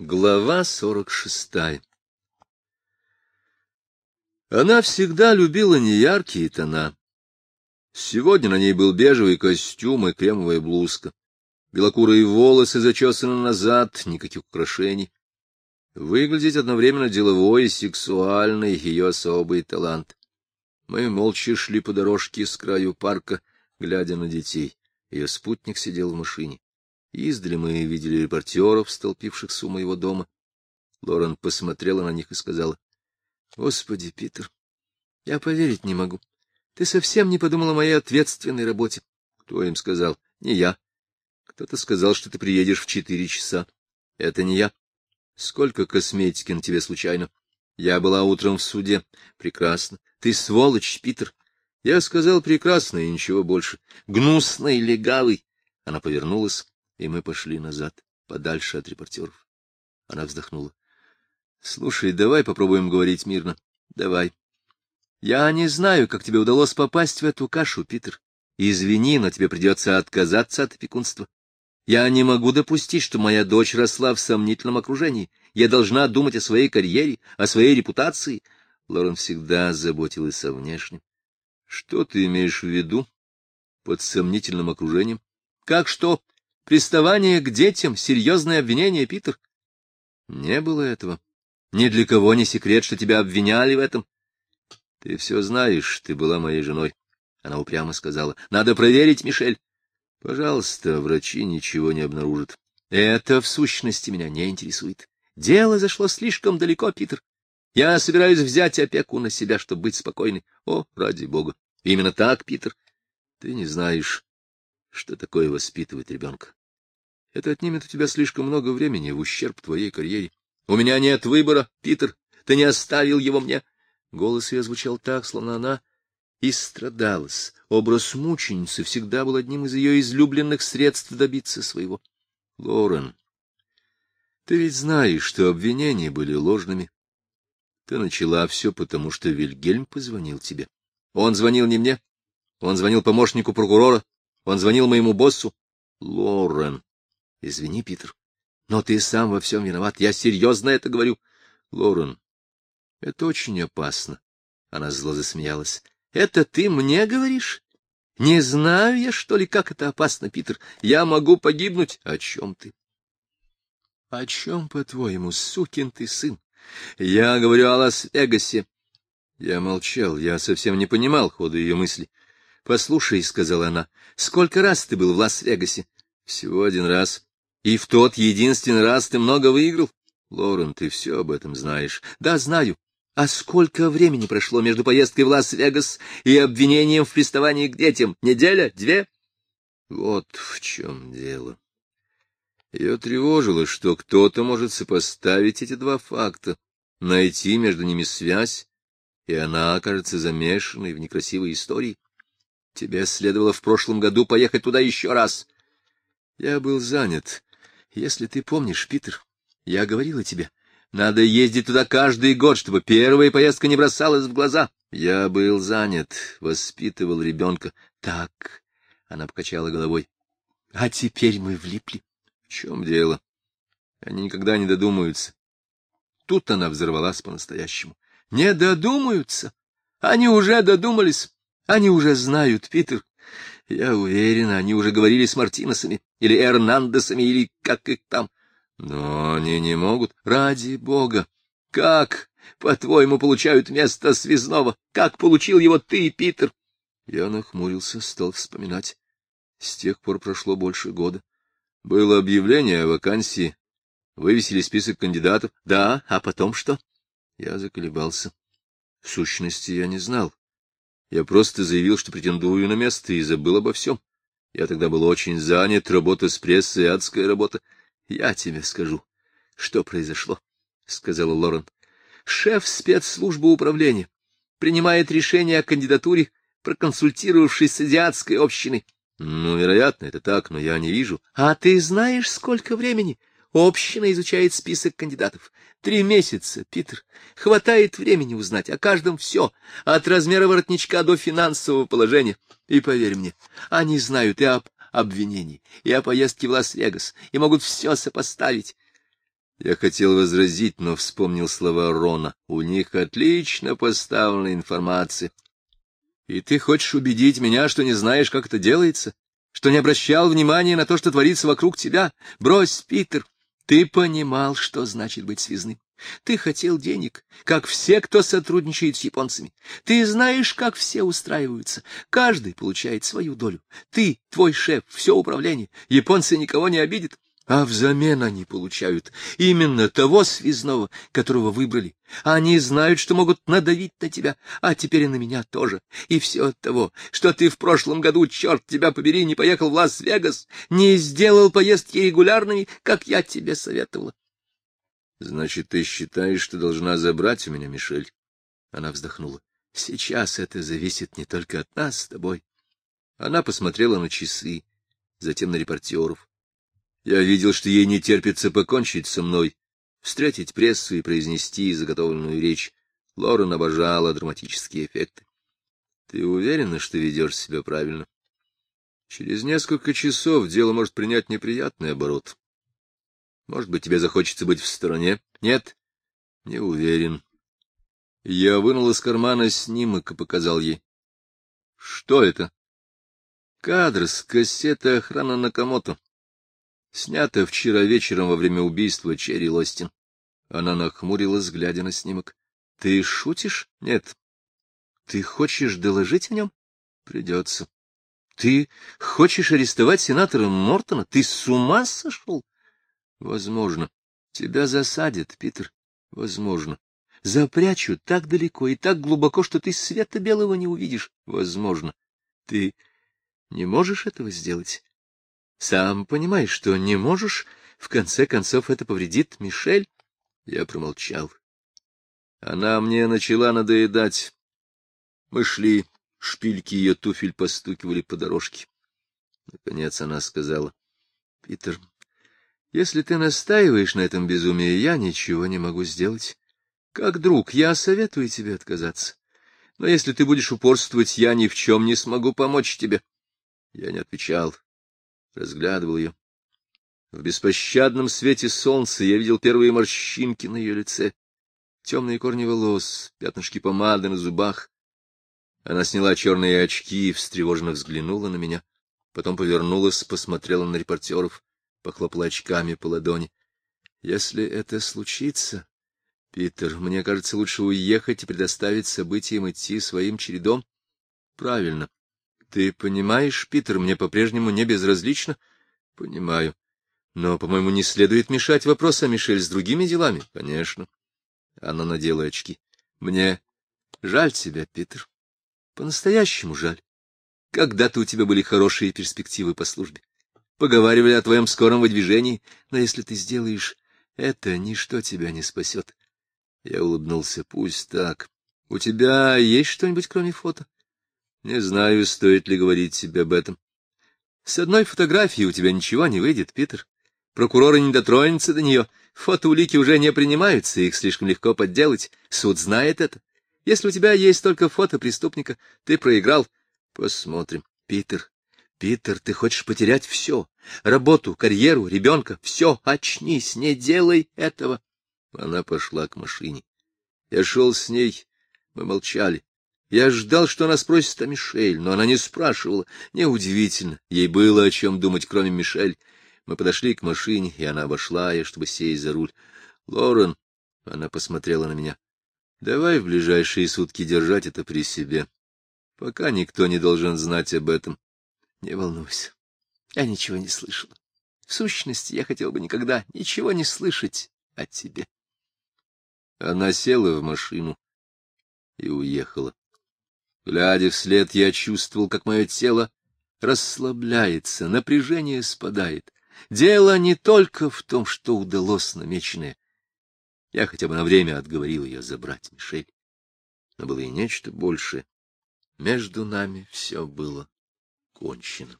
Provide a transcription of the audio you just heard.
Глава сорок шестая Она всегда любила неяркие тона. Сегодня на ней был бежевый костюм и кремовая блузка. Белокурые волосы зачесаны назад, никаких украшений. Выглядеть одновременно деловой и сексуальной — ее особый талант. Мы молча шли по дорожке с краю парка, глядя на детей. Ее спутник сидел в машине. Издали мы видели репортеров, столпившихся у моего дома. Лорен посмотрела на них и сказала, — Господи, Питер, я поверить не могу. Ты совсем не подумал о моей ответственной работе. Кто им сказал? Не я. Кто-то сказал, что ты приедешь в четыре часа. Это не я. Сколько косметики на тебе случайно? Я была утром в суде. Прекрасно. Ты сволочь, Питер. Я сказал прекрасно и ничего больше. Гнусный, легавый. Она повернулась и мы пошли назад, подальше от репортеров. Она вздохнула. — Слушай, давай попробуем говорить мирно. Давай. Я не знаю, как тебе удалось попасть в эту кашу, Питер. Извини, но тебе придется отказаться от опекунства. Я не могу допустить, что моя дочь росла в сомнительном окружении. Я должна думать о своей карьере, о своей репутации. Лорен всегда заботилась о внешнем. Что ты имеешь в виду под сомнительным окружением? Как что? Приставание к детям — серьезное обвинение, Питер. Не было этого. Ни для кого не секрет, что тебя обвиняли в этом. Ты все знаешь, ты была моей женой. Она упрямо сказала. Надо проверить, Мишель. Пожалуйста, врачи ничего не обнаружат. Это, в сущности, меня не интересует. Дело зашло слишком далеко, Питер. Я собираюсь взять опеку на себя, чтобы быть спокойной. О, ради бога. Именно так, Питер. Ты не знаешь, что такое воспитывать ребенка. Это отнимет у тебя слишком много времени в ущерб твоей карьере. У меня нет выбора, Питер, ты не оставил его мне. Голос ее звучал так, словно она и страдалась. Образ мученицы всегда был одним из ее излюбленных средств добиться своего. Лорен, ты ведь знаешь, что обвинения были ложными. Ты начала все потому, что Вильгельм позвонил тебе. Он звонил не мне, он звонил помощнику прокурора, он звонил моему боссу. Лорен, Извини, Питер, но ты сам во всем виноват. Я серьезно это говорю. Лорен, это очень опасно. Она зло засмеялась. Это ты мне говоришь? Не знаю я, что ли, как это опасно, Питер. Я могу погибнуть. О чем ты? О чем, по-твоему, сукин ты сын? Я говорю о Лас-Вегасе. Я молчал, я совсем не понимал хода ее мысли. — Послушай, — сказала она, — сколько раз ты был в Лас-Вегасе? — Всего один раз. И в тот единственный раз ты много выиграл? Лорен, ты все об этом знаешь. Да, знаю. А сколько времени прошло между поездкой в Лас-Вегас и обвинением в приставании к детям? Неделя? Две? Вот в чем дело. Ее тревожило, что кто-то может сопоставить эти два факта, найти между ними связь, и она окажется замешанной в некрасивой истории. Тебе следовало в прошлом году поехать туда еще раз. Я был занят если ты помнишь, Питер, я говорила тебе, надо ездить туда каждый год, чтобы первая поездка не бросалась в глаза. Я был занят, воспитывал ребенка. Так, она покачала головой. А теперь мы влипли. В чем дело? Они никогда не додумаются. Тут она взорвалась по-настоящему. Не додумаются. Они уже додумались. Они уже знают, Питер. Я уверена, они уже говорили с Мартинесами, или Эрнандесами, или как их там. Но они не могут. Ради бога! Как, по-твоему, получают место связного? Как получил его ты, Питер? Я нахмурился, стал вспоминать. С тех пор прошло больше года. Было объявление о вакансии. Вывесили список кандидатов. Да, а потом что? Я заколебался. В сущности, я не знал, я просто заявил, что претендую на место, и забыл обо всем. Я тогда был очень занят, работа с прессой, адская работа. Я тебе скажу, что произошло, — сказала Лорен. Шеф спецслужбы управления принимает решение о кандидатуре, проконсультировавшись с азиатской общиной. Ну, вероятно, это так, но я не вижу. А ты знаешь, сколько времени Община изучает список кандидатов. Три месяца, Питер. Хватает времени узнать о каждом все, от размера воротничка до финансового положения. И поверь мне, они знают и об обвинении, и о поездке в Лас-Вегас, и могут все сопоставить. Я хотел возразить, но вспомнил слова Рона. У них отлично поставлена информация. И ты хочешь убедить меня, что не знаешь, как это делается? Что не обращал внимания на то, что творится вокруг тебя? Брось, Питер, ты понимал, что значит быть связным. Ты хотел денег, как все, кто сотрудничает с японцами. Ты знаешь, как все устраиваются. Каждый получает свою долю. Ты, твой шеф, все управление. Японцы никого не обидят а взамен они получают именно того связного, которого выбрали. Они знают, что могут надавить на тебя, а теперь и на меня тоже. И все от того, что ты в прошлом году, черт тебя побери, не поехал в Лас-Вегас, не сделал поездки регулярными, как я тебе советовала. — Значит, ты считаешь, что должна забрать у меня Мишель? Она вздохнула. — Сейчас это зависит не только от нас с тобой. Она посмотрела на часы, затем на репортеров. Я видел, что ей не терпится покончить со мной, встретить прессу и произнести заготовленную речь. Лорен обожала драматические эффекты. Ты уверена, что ведешь себя правильно? Через несколько часов дело может принять неприятный оборот. Может быть, тебе захочется быть в стороне? Нет? Не уверен. Я вынул из кармана снимок и показал ей. Что это? Кадр с кассеты охраны Накамото. Снято вчера вечером во время убийства Черри Лостин. Она нахмурилась, глядя на снимок. — Ты шутишь? — Нет. — Ты хочешь доложить о нем? — Придется. — Ты хочешь арестовать сенатора Мортона? Ты с ума сошел? — Возможно. Тебя засадят, Питер. Возможно. Запрячут так далеко и так глубоко, что ты света белого не увидишь. Возможно. Ты не можешь этого сделать. Сам понимаешь, что не можешь. В конце концов, это повредит Мишель. Я промолчал. Она мне начала надоедать. Мы шли, шпильки ее туфель постукивали по дорожке. Наконец она сказала. — Питер, если ты настаиваешь на этом безумии, я ничего не могу сделать. Как друг, я советую тебе отказаться. Но если ты будешь упорствовать, я ни в чем не смогу помочь тебе. Я не отвечал разглядывал ее. В беспощадном свете солнца я видел первые морщинки на ее лице, темные корни волос, пятнышки помады на зубах. Она сняла черные очки и встревоженно взглянула на меня, потом повернулась, посмотрела на репортеров, похлопала очками по ладони. — Если это случится, Питер, мне кажется, лучше уехать и предоставить событиям идти своим чередом. — Правильно. Ты понимаешь, Питер, мне по-прежнему не безразлично? Понимаю. Но, по-моему, не следует мешать вопрос о Мишель с другими делами. Конечно. Она надела очки. Мне жаль тебя, Питер. По-настоящему жаль. Когда-то у тебя были хорошие перспективы по службе. Поговаривали о твоем скором выдвижении, но если ты сделаешь это, ничто тебя не спасет. Я улыбнулся. Пусть так. У тебя есть что-нибудь, кроме фото? Не знаю, стоит ли говорить себе об этом. С одной фотографии у тебя ничего не выйдет, Питер. Прокуроры не дотронутся до нее. Фотоулики уже не принимаются, их слишком легко подделать. Суд знает это. Если у тебя есть только фото преступника, ты проиграл. Посмотрим. Питер, Питер, ты хочешь потерять все. Работу, карьеру, ребенка. Все, очнись, не делай этого. Она пошла к машине. Я шел с ней. Мы молчали. Я ждал, что она спросит о Мишель, но она не спрашивала. Неудивительно, ей было о чем думать, кроме Мишель. Мы подошли к машине, и она обошла ее, чтобы сесть за руль. — Лорен, — она посмотрела на меня, — давай в ближайшие сутки держать это при себе. Пока никто не должен знать об этом. Не волнуйся, я ничего не слышала. В сущности, я хотел бы никогда ничего не слышать о тебе. Она села в машину и уехала. Глядя вслед, я чувствовал, как мое тело расслабляется, напряжение спадает. Дело не только в том, что удалось намеченное. Я хотя бы на время отговорил ее забрать Мишель. Но было и нечто большее. Между нами все было кончено.